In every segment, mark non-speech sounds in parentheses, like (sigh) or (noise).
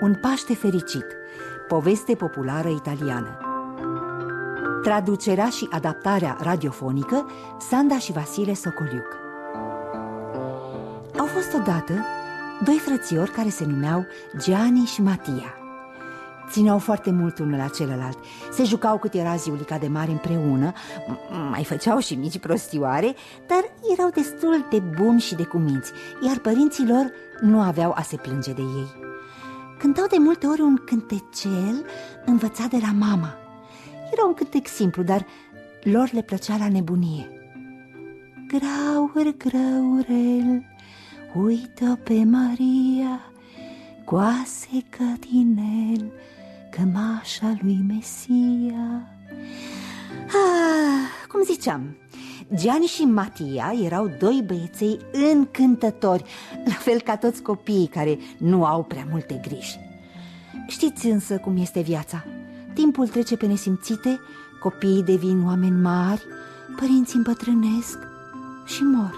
Un Paște fericit, poveste populară italiană. Traducerea și adaptarea radiofonică Sanda și Vasile Socoliuc. Au fost odată doi frățiori care se numeau Gianni și Matia. Țineau foarte mult unul la celălalt. Se jucau cât era ziulica de mare împreună. Mai făceau și mici prostioare Dar erau destul de buni și de cuminți Iar părinții lor nu aveau a se plânge de ei Cântau de multe ori un cântecel învățat de la mama. Era un cântec simplu, dar lor le plăcea la nebunie. Graur, graurel, uită pe Maria Coase cătinel, cămașa lui Mesia. Ah, Cum ziceam, Gianni și Matia erau doi băieței încântători La fel ca toți copiii care nu au prea multe griji. Știți însă cum este viața. Timpul trece pe nesimțite, copiii devin oameni mari Părinții îmbătrânesc și mor.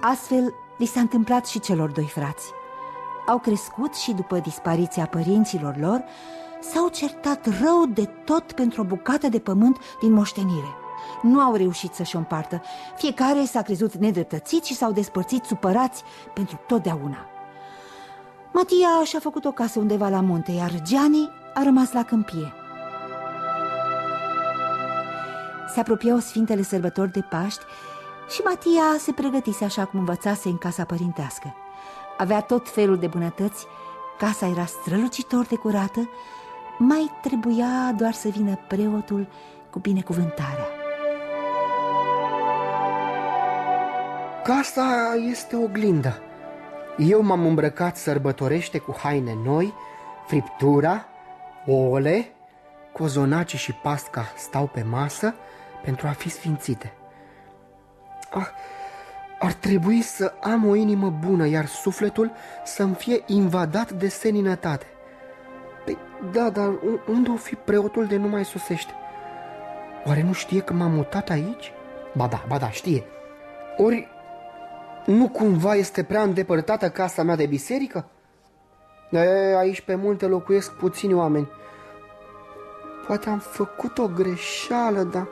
Astfel li s-a întâmplat și celor doi frați. Au crescut și după dispariția părinților lor S-au certat rău de tot pentru o bucată de pământ din moștenire. Nu au reușit să-și o împartă. Fiecare s-a crezut nedreptățit și s-au despărțit supărați pentru totdeauna. Matia și-a făcut o casă undeva la munte, iar Gianni a rămas la câmpie. Se apropiau Sfintele Sărbători de Paști și Matia se pregătise așa cum învățase în casa părintească. Avea tot felul de bunătăți Casa era strălucitor de curată Mai trebuia doar să vină preotul cu binecuvântarea. Casa este oglindă Eu m-am îmbrăcat sărbătorește cu haine noi Friptura, ouăle, cozonacii și pasca stau pe masă pentru a fi sfințite. Ah, ar trebui să am o inimă bună, iar sufletul să-mi fie invadat de seninătate. Păi, da, dar unde o fi preotul de nu mai sosește? Oare nu știe că m-am mutat aici? Ba da, ba da, știe. Ori nu cumva este prea îndepărtată casa mea de biserică? E, aici pe multe locuiesc puțini oameni. Poate am făcut o greșeală, dar...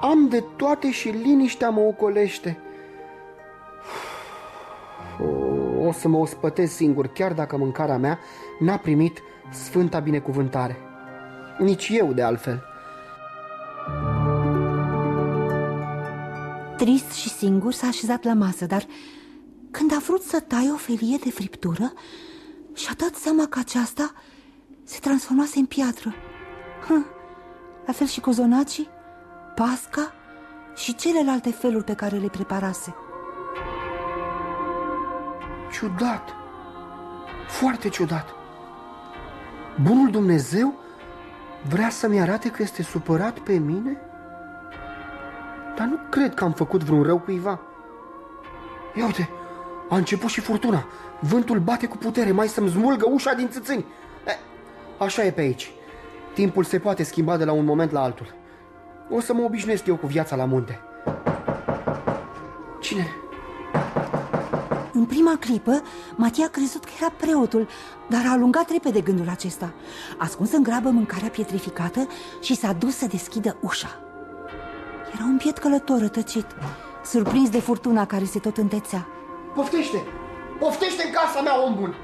Am de toate și liniștea mă ocolește. O să mă ospătez singur, chiar dacă mâncarea mea n-a primit sfânta binecuvântare. Nici eu, de altfel. Trist și singur s-a așezat la masă, dar când a vrut să taie o felie de friptură, și-a dat seama că aceasta se transformase în piatră. Hă, la fel și cozonacii pasca și celelalte feluri pe care le preparase. Ciudat, foarte ciudat. Bunul Dumnezeu vrea să-mi arate că este supărat pe mine? Dar nu cred că am făcut vreun rău cuiva. Ia uite, a început și furtuna. Vântul bate cu putere, mai să-mi smulgă ușa din țâțâni. E, așa e pe aici. Timpul se poate schimba de la un moment la altul. O să mă obișnuiesc eu cu viața la munte. Cine? În prima clipă, Matia a crezut că era preotul, dar a alungat repede gândul acesta. A ascuns în grabă mâncarea pietrificată și s-a dus să deschidă ușa. Era un biet călător rătăcit, surprins de furtuna care se tot întețea. Poftește! Poftește în casa mea, om bun!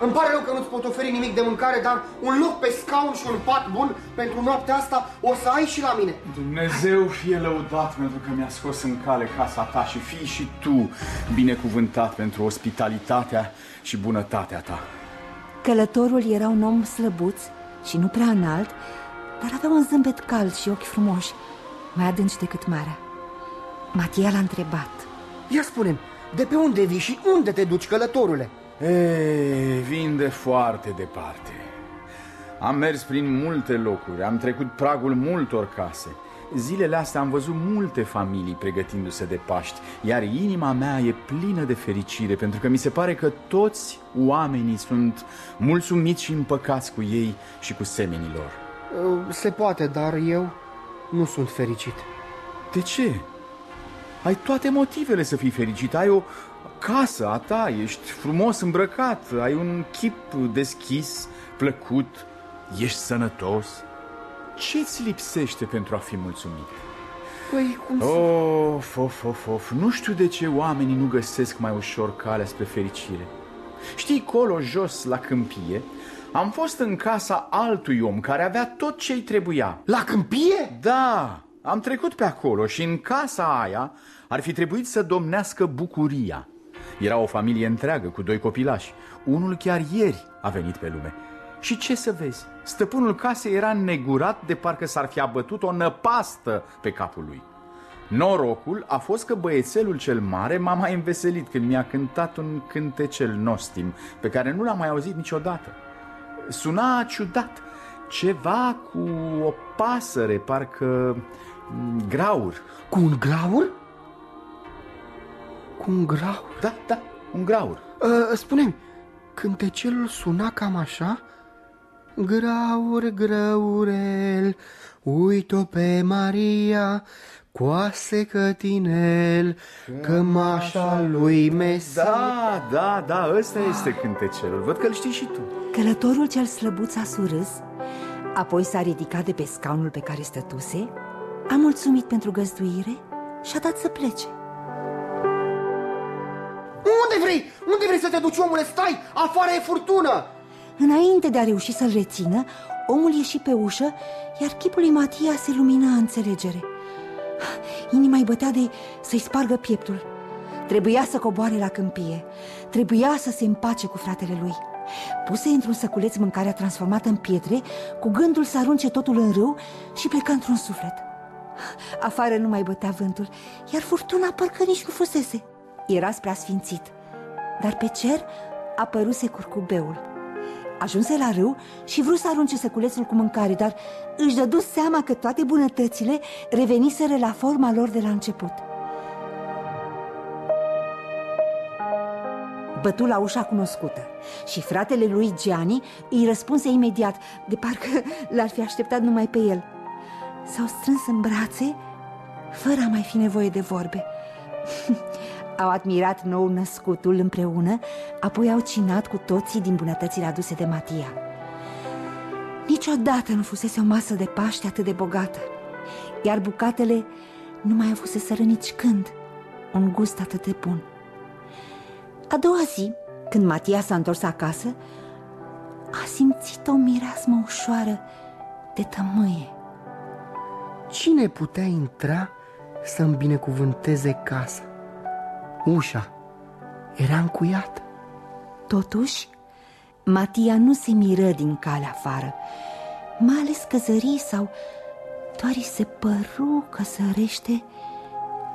Îmi pare rău că nu-ți pot oferi nimic de mâncare, dar un loc pe scaun și un pat bun pentru noaptea asta o să ai și la mine. Dumnezeu fie lăudat pentru că mi-a scos în cale casa ta și fii și tu binecuvântat pentru ospitalitatea și bunătatea ta. Călătorul era un om slăbuț și nu prea înalt, dar avea un zâmbet cald și ochi frumoși, mai adânci decât marea. Matia l-a întrebat. Ia spune de pe unde vii și unde te duci, călătorule? Ei, vin de foarte departe. Am mers prin multe locuri, am trecut pragul multor case. Zilele astea am văzut multe familii pregătindu-se de Paști, iar inima mea e plină de fericire, pentru că mi se pare că toți oamenii sunt mulțumiți și împăcați cu ei și cu semenii lor. Se poate, dar eu nu sunt fericit. De ce? Ai toate motivele să fii fericit. Ai o casă a ta, ești frumos îmbrăcat, ai un chip deschis, plăcut, ești sănătos. Ce-ți lipsește pentru a fi mulțumit? Păi, cum să... Of, of, of, of, nu știu de ce oamenii nu găsesc mai ușor calea spre fericire. Știi, colo, jos, la câmpie, am fost în casa altui om care avea tot ce-i trebuia. La câmpie? Da, am trecut pe acolo și în casa aia ar fi trebuit să domnească bucuria. Era o familie întreagă cu doi copilași. Unul chiar ieri a venit pe lume. Și ce să vezi? Stăpânul casei era negurat de parcă s-ar fi abătut o năpastă pe capul lui. Norocul a fost că băiețelul cel mare m-a mai înveselit când mi-a cântat un cântecel nostim pe care nu l-am mai auzit niciodată. Suna ciudat, ceva cu o pasăre, parcă graur. Cu un graur? Cu un graur? Da, da, un graur. Uh, spune-mi, cântecelul suna cam așa? Graur, graurel, uite-o pe Maria, coase cătinel, cămașa lui Mesia. Da, da, da, ăsta este cântecelul. Văd că îl știi și tu. Călătorul cel slăbuț a surâs, apoi s-a ridicat de pe scaunul pe care stătuse, a mulțumit pentru găzduire și a dat să plece. Unde vrei? Unde vrei să te duci, omule? Stai! Afară e furtună! Înainte de a reuși să-l rețină, omul ieși pe ușă, iar chipul lui Matia se lumina în înțelegere. Inima îi bătea de să-i spargă pieptul. Trebuia să coboare la câmpie. Trebuia să se împace cu fratele lui. Puse într-un săculeț mâncarea transformată în pietre, cu gândul să arunce totul în râu și plecă într-un suflet. Afară nu mai bătea vântul, iar furtuna parcă nici nu fusese. Era spre sfințit, dar pe cer apăruse curcubeul. Ajunse la râu și vrut să arunce săculețul cu mâncare, dar își dădu seama că toate bunătățile reveniseră la forma lor de la început. Bătu la ușa cunoscută și fratele lui Gianni îi răspunse imediat, de parcă l-ar fi așteptat numai pe el. S-au strâns în brațe, fără a mai fi nevoie de vorbe. (laughs) Au admirat nou născutul împreună, apoi au cinat cu toții din bunătățile aduse de Matia. Niciodată nu fusese o masă de Paște atât de bogată, iar bucatele nu mai avuseseră nici când un gust atât de bun. A doua zi, când Matia s-a întors acasă, a simțit o mireasmă ușoară de tămâie. Cine putea intra să-mi binecuvânteze casa? Ușa era încuiată. Totuși, Matia nu se miră din calea afară, mai ales că zării sau doar îi se păru că sărește,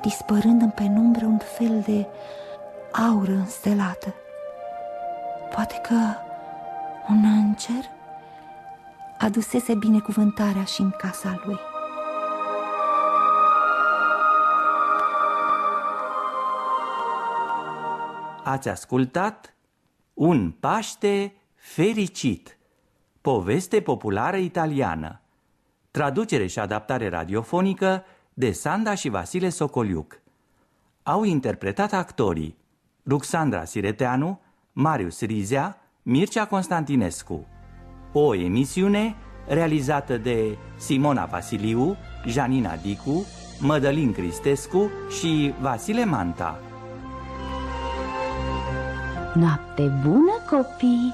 dispărând în penumbră un fel de aură înstelată. Poate că un înger adusese binecuvântarea și în casa lui. Ați ascultat Un Paște fericit, poveste populară italiană, traducere și adaptare radiofonică de Sanda și Vasile Socoliuc. Au interpretat actorii Ruxandra Sireteanu, Marius Rizea, Mircea Constantinescu. O emisiune realizată de Simona Vasiliu, Janina Dicu, Mădălin Cristescu și Vasile Manta. Noapte bună, copii!